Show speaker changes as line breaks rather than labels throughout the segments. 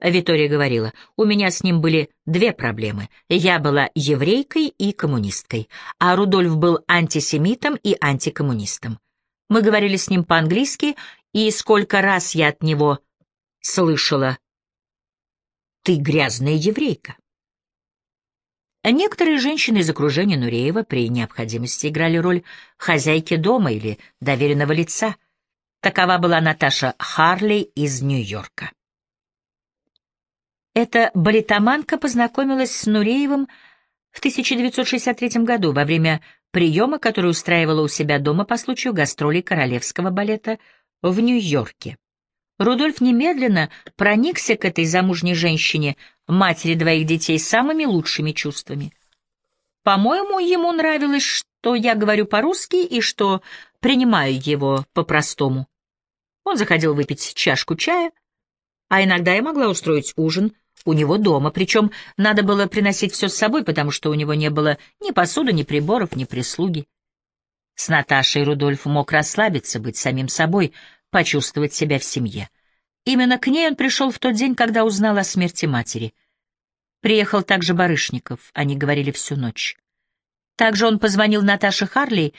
Витория говорила, у меня с ним были две проблемы. Я была еврейкой и коммунисткой, а Рудольф был антисемитом и антикоммунистом. Мы говорили с ним по-английски, и сколько раз я от него слышала «Ты грязная еврейка». Некоторые женщины из окружения Нуреева при необходимости играли роль хозяйки дома или доверенного лица. Такова была Наташа Харли из Нью-Йорка. Эта балетоманка познакомилась с Нуреевым в 1963 году во время приема, который устраивала у себя дома по случаю гастролей королевского балета в Нью-Йорке. Рудольф немедленно проникся к этой замужней женщине, матери двоих детей, самыми лучшими чувствами. По-моему, ему нравилось, что я говорю по-русски и что принимаю его по-простому. Он заходил выпить чашку чая, а иногда я могла устроить ужин у него дома, причем надо было приносить все с собой, потому что у него не было ни посуды, ни приборов, ни прислуги. С Наташей Рудольф мог расслабиться, быть самим собой, почувствовать себя в семье. Именно к ней он пришел в тот день, когда узнал о смерти матери. Приехал также Барышников, они говорили всю ночь. Также он позвонил Наташе Харли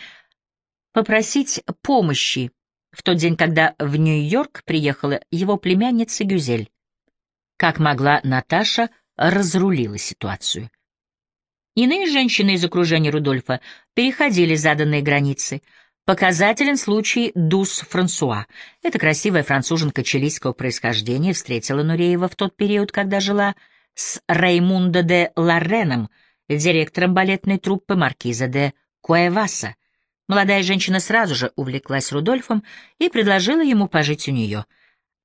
попросить помощи в тот день, когда в Нью-Йорк приехала его племянница Гюзель. Как могла, Наташа разрулила ситуацию. Иные женщины из окружения Рудольфа переходили заданные границы — Показателен случай Дус Франсуа. Эта красивая француженка чилийского происхождения встретила Нуреева в тот период, когда жила с Раймундо де Ларреном, директором балетной труппы маркиза де Куэваса. Молодая женщина сразу же увлеклась Рудольфом и предложила ему пожить у нее.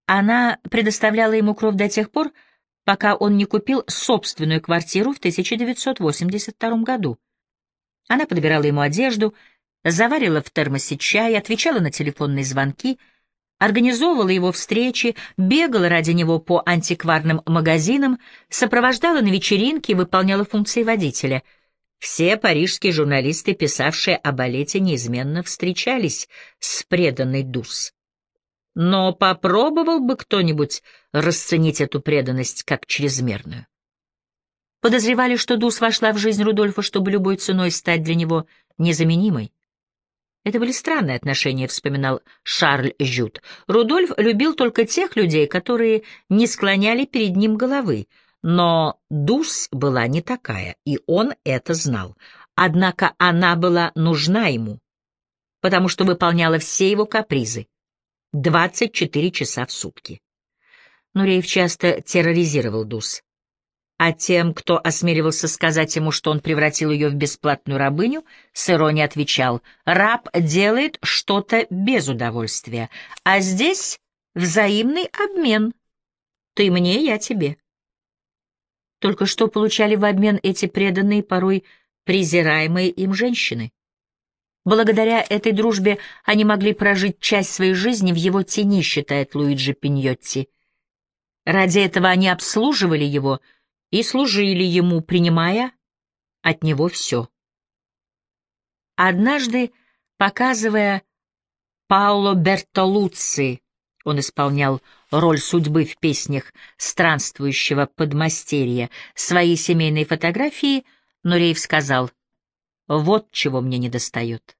Она предоставляла ему кровь до тех пор, пока он не купил собственную квартиру в 1982 году. Она подбирала ему одежду, заварила в термосе чай, отвечала на телефонные звонки, организовывала его встречи, бегала ради него по антикварным магазинам, сопровождала на вечеринки и выполняла функции водителя. Все парижские журналисты, писавшие о балете, неизменно встречались с преданной Дус. Но попробовал бы кто-нибудь расценить эту преданность как чрезмерную. Подозревали, что Дус вошла в жизнь Рудольфа, чтобы любой ценой стать для него незаменимой. Это были странные отношения, вспоминал Шарль Жют. Рудольф любил только тех людей, которые не склоняли перед ним головы. Но Дус была не такая, и он это знал. Однако она была нужна ему, потому что выполняла все его капризы. 24 часа в сутки. Нуреев часто терроризировал Дус а тем, кто осмеливался сказать ему, что он превратил ее в бесплатную рабыню, с иронией отвечал, «Раб делает что-то без удовольствия, а здесь взаимный обмен. Ты мне, я тебе». Только что получали в обмен эти преданные, порой презираемые им женщины. Благодаря этой дружбе они могли прожить часть своей жизни в его тени, считает Луиджи Пиньотти. Ради этого они обслуживали его — и служили ему, принимая от него все. Однажды, показывая Пауло Бертолуцци, он исполнял роль судьбы в песнях странствующего подмастерья, свои семейные фотографии, Нуреев сказал, «Вот чего мне недостает.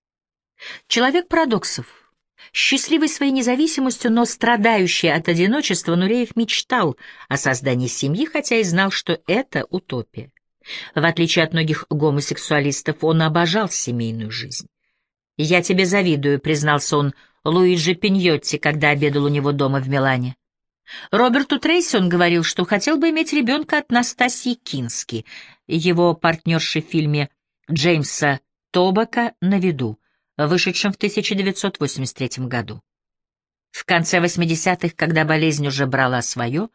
Человек парадоксов, Счастливый своей независимостью, но страдающий от одиночества, Нуреев мечтал о создании семьи, хотя и знал, что это утопия. В отличие от многих гомосексуалистов, он обожал семейную жизнь. «Я тебе завидую», — признался он Луиджи Пиньотти, когда обедал у него дома в Милане. Роберту Трейси он говорил, что хотел бы иметь ребенка от Настасьи Кински, его партнерши в фильме Джеймса Тобака «На виду» вышедшем в 1983 году. В конце 80-х, когда болезнь уже брала свое,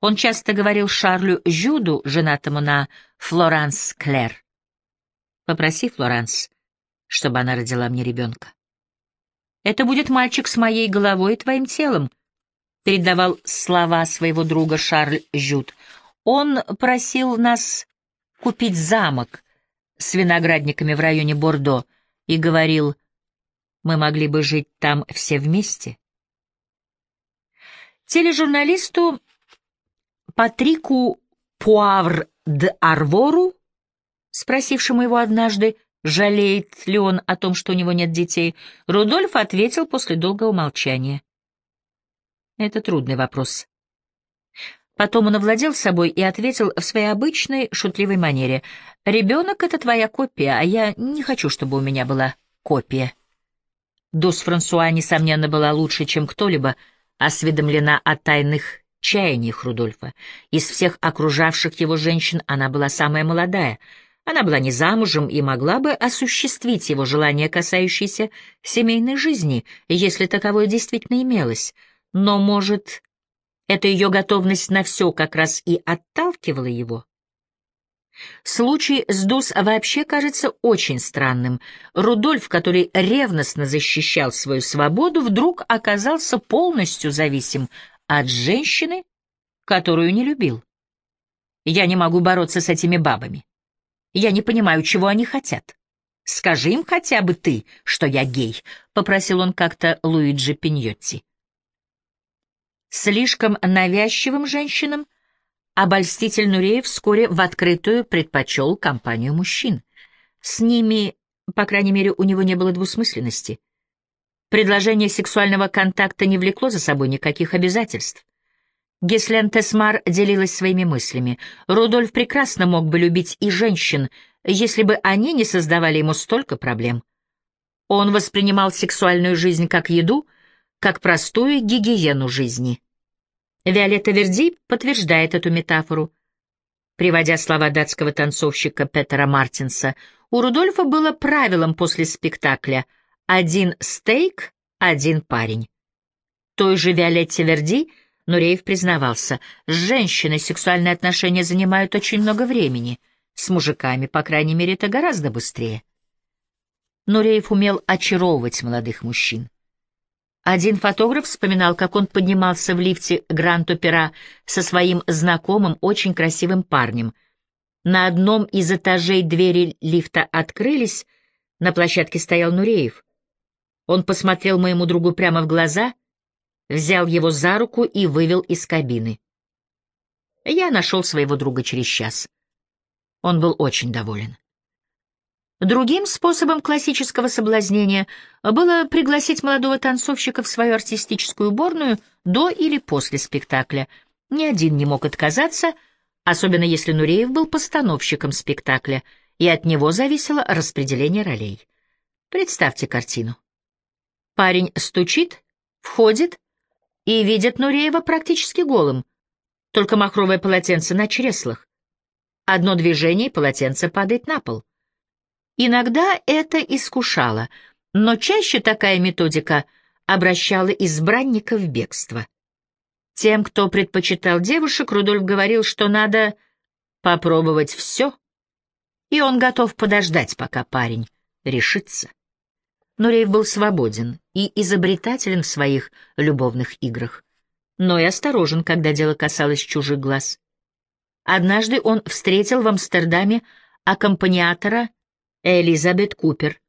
он часто говорил Шарлю Жюду, женатому на Флоранс Клэр, «Попроси, Флоранс, чтобы она родила мне ребенка. Это будет мальчик с моей головой и твоим телом», передавал слова своего друга Шарль Жюд. Он просил нас купить замок с виноградниками в районе Бордо, и говорил, мы могли бы жить там все вместе. Тележурналисту Патрику Пуавр де Арвору, спросившему его однажды, жалеет ли он о том, что у него нет детей, Рудольф ответил после долгого молчания. Это трудный вопрос. Потом он овладел собой и ответил в своей обычной шутливой манере. «Ребенок — это твоя копия, а я не хочу, чтобы у меня была копия». Дос Франсуа, несомненно, была лучше, чем кто-либо осведомлена о тайных чаяниях Рудольфа. Из всех окружавших его женщин она была самая молодая. Она была не замужем и могла бы осуществить его желание, касающееся семейной жизни, если таковое действительно имелось. Но, может, эта ее готовность на все как раз и отталкивала его. Случай с Дус вообще кажется очень странным. Рудольф, который ревностно защищал свою свободу, вдруг оказался полностью зависим от женщины, которую не любил. Я не могу бороться с этими бабами. Я не понимаю, чего они хотят. Скажи им хотя бы ты, что я гей, — попросил он как-то Луиджи Пиньотти. Слишком навязчивым женщинам обольститель Нуреев вскоре в открытую предпочел компанию мужчин. С ними, по крайней мере, у него не было двусмысленности. Предложение сексуального контакта не влекло за собой никаких обязательств. Гислен Тесмар делилась своими мыслями. Рудольф прекрасно мог бы любить и женщин, если бы они не создавали ему столько проблем. Он воспринимал сексуальную жизнь как еду — как простую гигиену жизни. Виолетта Верди подтверждает эту метафору. Приводя слова датского танцовщика Петера Мартинса, у Рудольфа было правилом после спектакля «один стейк, один парень». Той же Виолетте Верди Нуреев признавался, с женщиной сексуальные отношения занимают очень много времени, с мужиками, по крайней мере, это гораздо быстрее. Нуреев умел очаровывать молодых мужчин. Один фотограф вспоминал, как он поднимался в лифте Гранд-Опера со своим знакомым, очень красивым парнем. На одном из этажей двери лифта открылись, на площадке стоял Нуреев. Он посмотрел моему другу прямо в глаза, взял его за руку и вывел из кабины. Я нашел своего друга через час. Он был очень доволен. Другим способом классического соблазнения было пригласить молодого танцовщика в свою артистическую уборную до или после спектакля. Ни один не мог отказаться, особенно если Нуреев был постановщиком спектакля, и от него зависело распределение ролей. Представьте картину. Парень стучит, входит и видит Нуреева практически голым, только махровое полотенце на чреслах. Одно движение, и полотенце падает на пол. Иногда это искушало, но чаще такая методика обращала избранника в бегство. Тем, кто предпочитал девушек, Рудольф говорил, что надо попробовать все, и он готов подождать, пока парень решится. Нуреев был свободен и изобретателен в своих любовных играх, но и осторожен, когда дело касалось чужих глаз. Однажды он встретил в Амстердаме аккомпаниатора Элизабет Купер,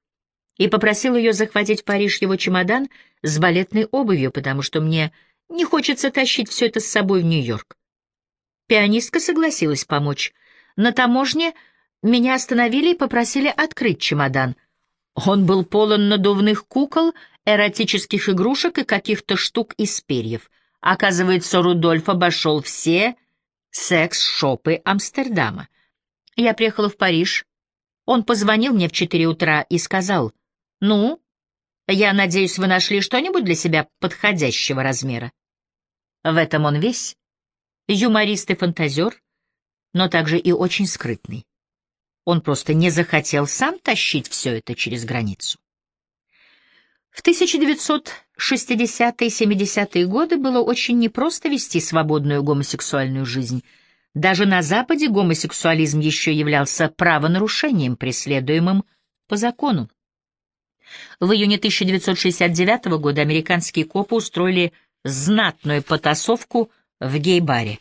и попросил ее захватить в Париж его чемодан с балетной обувью, потому что мне не хочется тащить все это с собой в Нью-Йорк. Пианистка согласилась помочь. На таможне меня остановили и попросили открыть чемодан. Он был полон надувных кукол, эротических игрушек и каких-то штук из перьев. Оказывается, Рудольф обошел все секс-шопы Амстердама. Я приехала в Париж, он позвонил мне в четыре утра и сказал, «Ну, я надеюсь, вы нашли что-нибудь для себя подходящего размера». В этом он весь. Юморист и фантазер, но также и очень скрытный. Он просто не захотел сам тащить все это через границу. В 1960-70-е годы было очень непросто вести свободную гомосексуальную жизнь — даже на Западе гомосексуализм еще являлся правонарушением, преследуемым по закону. В июне 1969 года американские копы устроили знатную потасовку в гей-баре.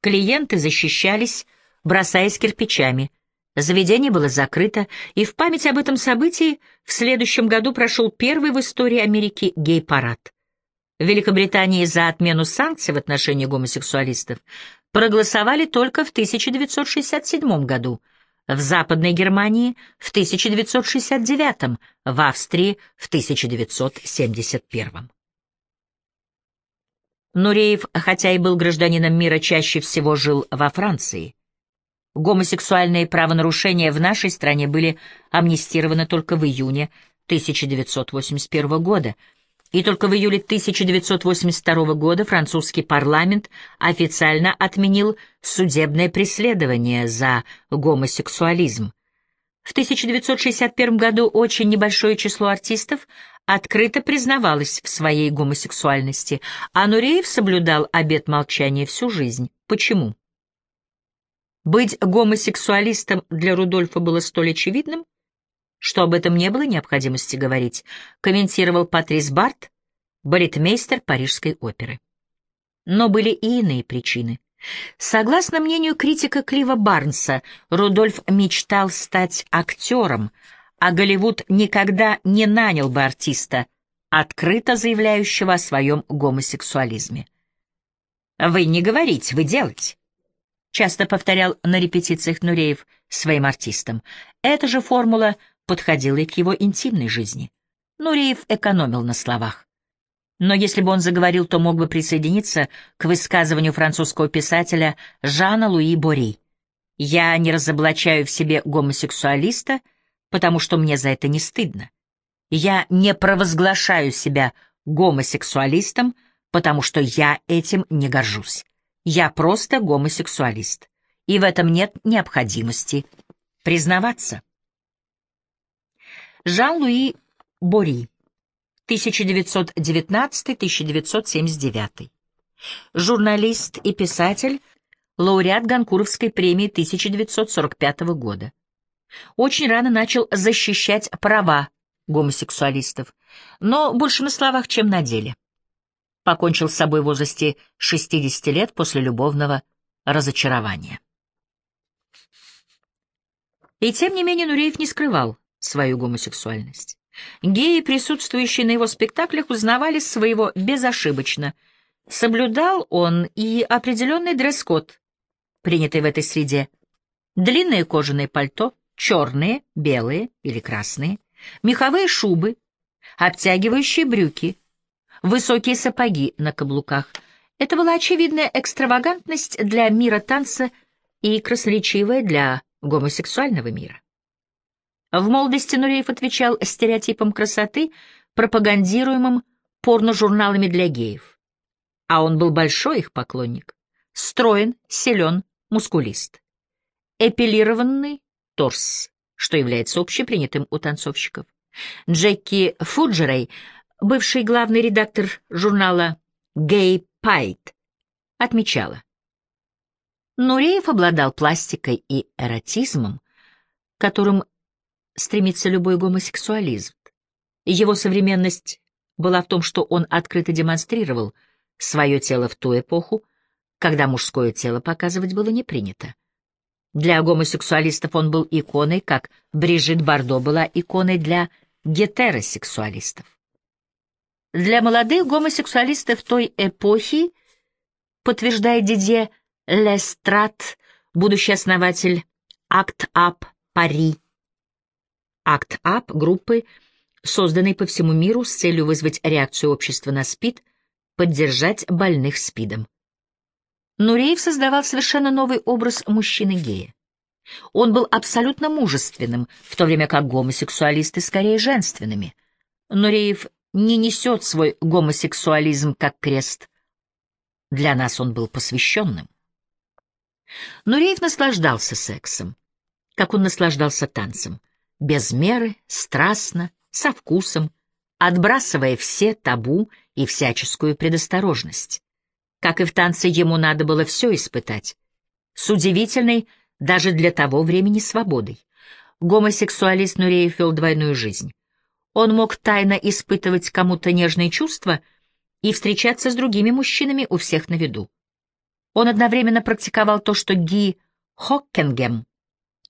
Клиенты защищались, бросаясь кирпичами. Заведение было закрыто, и в память об этом событии в следующем году прошел первый в истории Америки гей-парад. В Великобритании за отмену санкций в отношении гомосексуалистов проголосовали только в 1967 году, в Западной Германии в 1969, в Австрии в 1971. Нуреев, хотя и был гражданином мира, чаще всего жил во Франции. Гомосексуальные правонарушения в нашей стране были амнистированы только в июне 1981 года, и только в июле 1982 года французский парламент официально отменил судебное преследование за гомосексуализм. В 1961 году очень небольшое число артистов открыто признавалось в своей гомосексуальности, а Нуреев соблюдал обет молчания всю жизнь. Почему? Быть гомосексуалистом для Рудольфа было столь очевидным, что об этом не было необходимости говорить, комментировал Патрис Барт, балетмейстер Парижской оперы. Но были и иные причины. Согласно мнению критика Клива Барнса, Рудольф мечтал стать актером, а Голливуд никогда не нанял бы артиста, открыто заявляющего о своем гомосексуализме. «Вы не говорите, вы делаете», — часто повторял на репетициях Нуреев своим артистам. Эта же формула подходила и к его интимной жизни. Нуреев экономил на словах. Но если бы он заговорил, то мог бы присоединиться к высказыванию французского писателя Жана Луи Бори. «Я не разоблачаю в себе гомосексуалиста», потому что мне за это не стыдно. Я не провозглашаю себя гомосексуалистом, потому что я этим не горжусь. Я просто гомосексуалист, и в этом нет необходимости признаваться. Жан-Луи Бори, 1919-1979. Журналист и писатель, лауреат Ганкуровской премии 1945 года очень рано начал защищать права гомосексуалистов, но больше на словах, чем на деле. Покончил с собой в возрасте 60 лет после любовного разочарования. И тем не менее Нуреев не скрывал свою гомосексуальность. Геи, присутствующие на его спектаклях, узнавали своего безошибочно. Соблюдал он и определенный дресс-код, принятый в этой среде. Длинное кожаное пальто, черные, белые или красные, меховые шубы, обтягивающие брюки, высокие сапоги на каблуках. Это была очевидная экстравагантность для мира танца и красноречивая для гомосексуального мира. В молодости Нуреев отвечал стереотипам красоты, пропагандируемым порножурналами для геев. А он был большой их поклонник. Строен, силен, мускулист. Эпилированный, торс, что является общепринятым у танцовщиков. Джеки Фуджерей, бывший главный редактор журнала «Гей Пайт», отмечала. Нуреев обладал пластикой и эротизмом, которым стремится любой гомосексуализм. Его современность была в том, что он открыто демонстрировал свое тело в ту эпоху, когда мужское тело показывать было не принято. Для гомосексуалистов он был иконой, как Брижит Бардо была иконой для гетеросексуалистов. Для молодых гомосексуалистов той эпохи, подтверждает Дидье Лестрат, будущий основатель Акт Ап Пари. Акт Ап группы, созданной по всему миру с целью вызвать реакцию общества на СПИД, поддержать больных СПИДом. Нуреев создавал совершенно новый образ мужчины-гея. Он был абсолютно мужественным, в то время как гомосексуалисты скорее женственными. Нуреев не несет свой гомосексуализм как крест. Для нас он был посвященным. Нуреев наслаждался сексом, как он наслаждался танцем, без меры, страстно, со вкусом, отбрасывая все табу и всяческую предосторожность. Как и в танце, ему надо было все испытать. С удивительной, даже для того времени, свободой. Гомосексуалист Нуреев вел двойную жизнь. Он мог тайно испытывать кому-то нежные чувства и встречаться с другими мужчинами у всех на виду. Он одновременно практиковал то, что Ги Хоккенгем,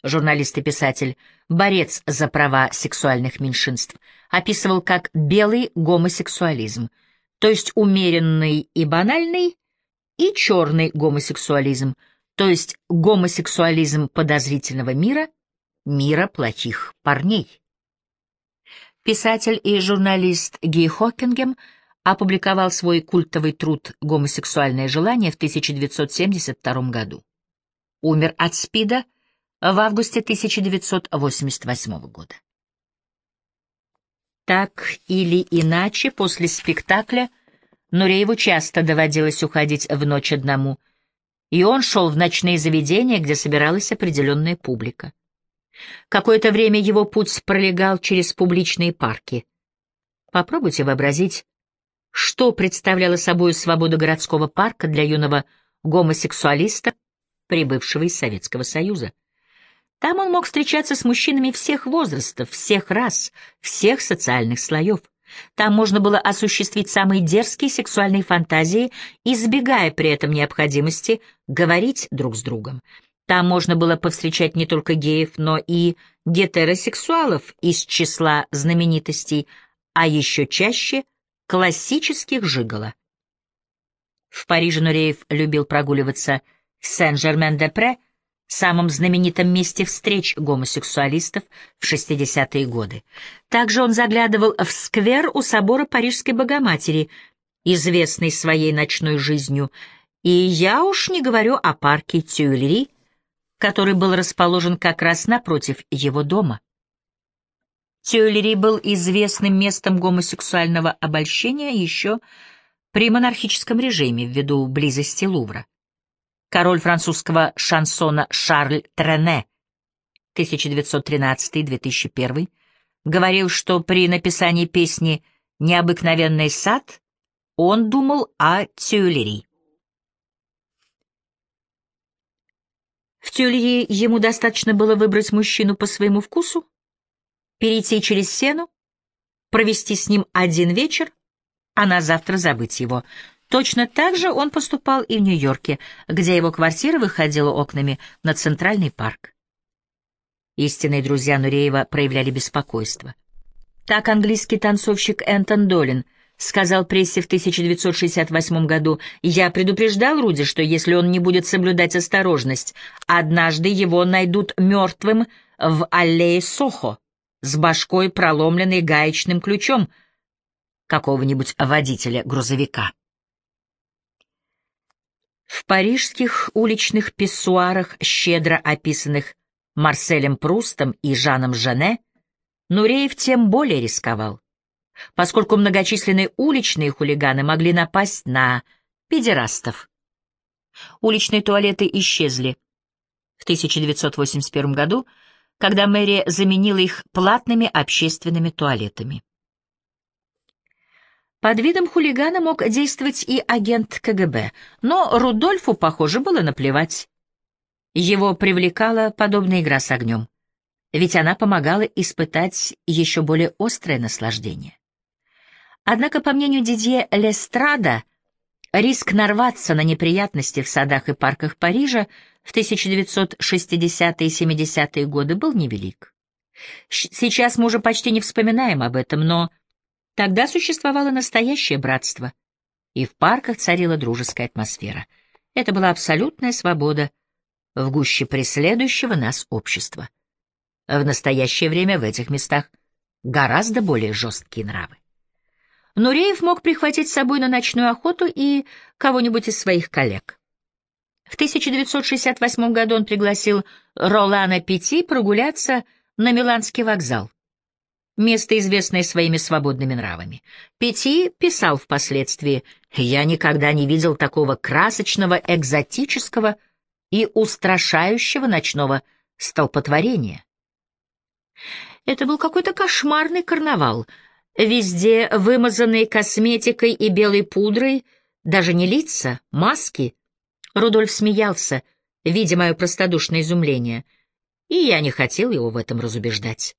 журналист и писатель, борец за права сексуальных меньшинств, описывал как белый гомосексуализм, то есть умеренный и банальный, и черный гомосексуализм, то есть гомосексуализм подозрительного мира, мира плохих парней. Писатель и журналист Ги Хокингем опубликовал свой культовый труд «Гомосексуальное желание» в 1972 году. Умер от СПИДа в августе 1988 года. Так или иначе, после спектакля Нурееву часто доводилось уходить в ночь одному, и он шел в ночные заведения, где собиралась определенная публика. Какое-то время его путь пролегал через публичные парки. Попробуйте вообразить, что представляла собой свобода городского парка для юного гомосексуалиста, прибывшего из Советского Союза. Там он мог встречаться с мужчинами всех возрастов, всех рас, всех социальных слоев. Там можно было осуществить самые дерзкие сексуальные фантазии, избегая при этом необходимости говорить друг с другом. Там можно было повстречать не только геев, но и гетеросексуалов из числа знаменитостей, а еще чаще классических жиголо. В Париже Нуреев любил прогуливаться в Сен-Жермен-де-Пре, самом знаменитом месте встреч гомосексуалистов в 60-е годы. Также он заглядывал в сквер у собора Парижской Богоматери, известный своей ночной жизнью, и я уж не говорю о парке Тюильри, который был расположен как раз напротив его дома. Тюильри был известным местом гомосексуального обольщения еще при монархическом режиме ввиду близости Лувра. Король французского шансона Шарль Трене 1913-2001 говорил, что при написании песни «Необыкновенный сад» он думал о Тюильри. В Тюльри ему достаточно было выбрать мужчину по своему вкусу, перейти через сену, провести с ним один вечер, а на завтра забыть его. Точно так же он поступал и в Нью-Йорке, где его квартира выходила окнами на Центральный парк. Истинные друзья Нуреева проявляли беспокойство. Так английский танцовщик Энтон Долин сказал прессе в 1968 году, «Я предупреждал Руди, что если он не будет соблюдать осторожность, однажды его найдут мертвым в аллее Сохо с башкой, проломленной гаечным ключом какого-нибудь водителя грузовика». В парижских уличных писсуарах, щедро описанных Марселем Прустом и Жаном Жене, Нуреев тем более рисковал поскольку многочисленные уличные хулиганы могли напасть на педерастов. Уличные туалеты исчезли в 1981 году, когда мэрия заменила их платными общественными туалетами. Под видом хулигана мог действовать и агент КГБ, но Рудольфу, похоже, было наплевать. Его привлекала подобная игра с огнем, ведь она помогала испытать еще более острое наслаждение. Однако, по мнению Дидье Лестрада, риск нарваться на неприятности в садах и парках Парижа в 1960-е и 70-е годы был невелик. Сейчас мы уже почти не вспоминаем об этом, но тогда существовало настоящее братство, и в парках царила дружеская атмосфера. Это была абсолютная свобода в гуще преследующего нас общества. В настоящее время в этих местах гораздо более жесткие нравы. Нуреев мог прихватить с собой на ночную охоту и кого-нибудь из своих коллег. В 1968 году он пригласил Ролана Пяти прогуляться на Миланский вокзал. Место, известное своими свободными нравами. Пяти писал впоследствии «Я никогда не видел такого красочного, экзотического и устрашающего ночного столпотворения». Это был какой-то кошмарный карнавал — Везде вымазанные косметикой и белой пудрой, даже не лица, маски. Рудольф смеялся, видя мое простодушное изумление, и я не хотел его в этом разубеждать.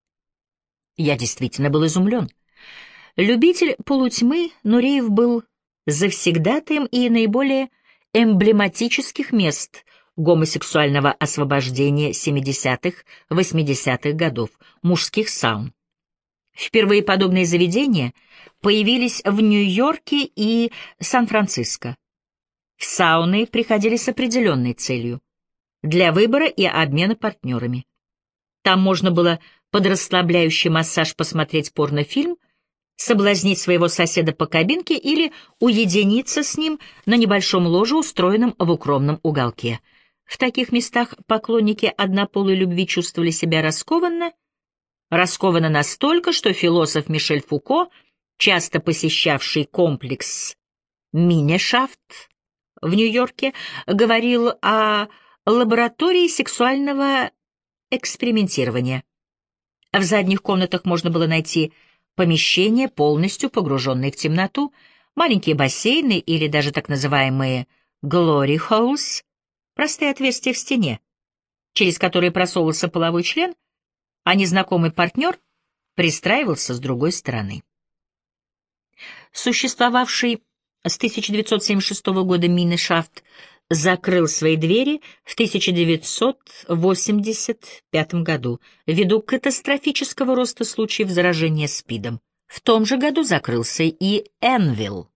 Я действительно был изумлен. Любитель полутьмы Нуреев был завсегдатаем и наиболее эмблематических мест гомосексуального освобождения 70-х, 80-х годов, мужских саун. Впервые подобные заведения появились в Нью-Йорке и Сан-Франциско. В сауны приходили с определенной целью — для выбора и обмена партнерами. Там можно было под расслабляющий массаж посмотреть порнофильм, соблазнить своего соседа по кабинке или уединиться с ним на небольшом ложе, устроенном в укромном уголке. В таких местах поклонники однополой любви чувствовали себя раскованно, раскованно настолько, что философ Мишель Фуко, часто посещавший комплекс Минешафт в Нью-Йорке, говорил о лаборатории сексуального экспериментирования. В задних комнатах можно было найти помещения, полностью погруженные в темноту, маленькие бассейны или даже так называемые «glory holes», простые отверстия в стене, через которые просовывался половой член, а незнакомый партнер пристраивался с другой стороны. Существовавший с 1976 года Минешафт закрыл свои двери в 1985 году ввиду катастрофического роста случаев заражения СПИДом. В том же году закрылся и Энвилл.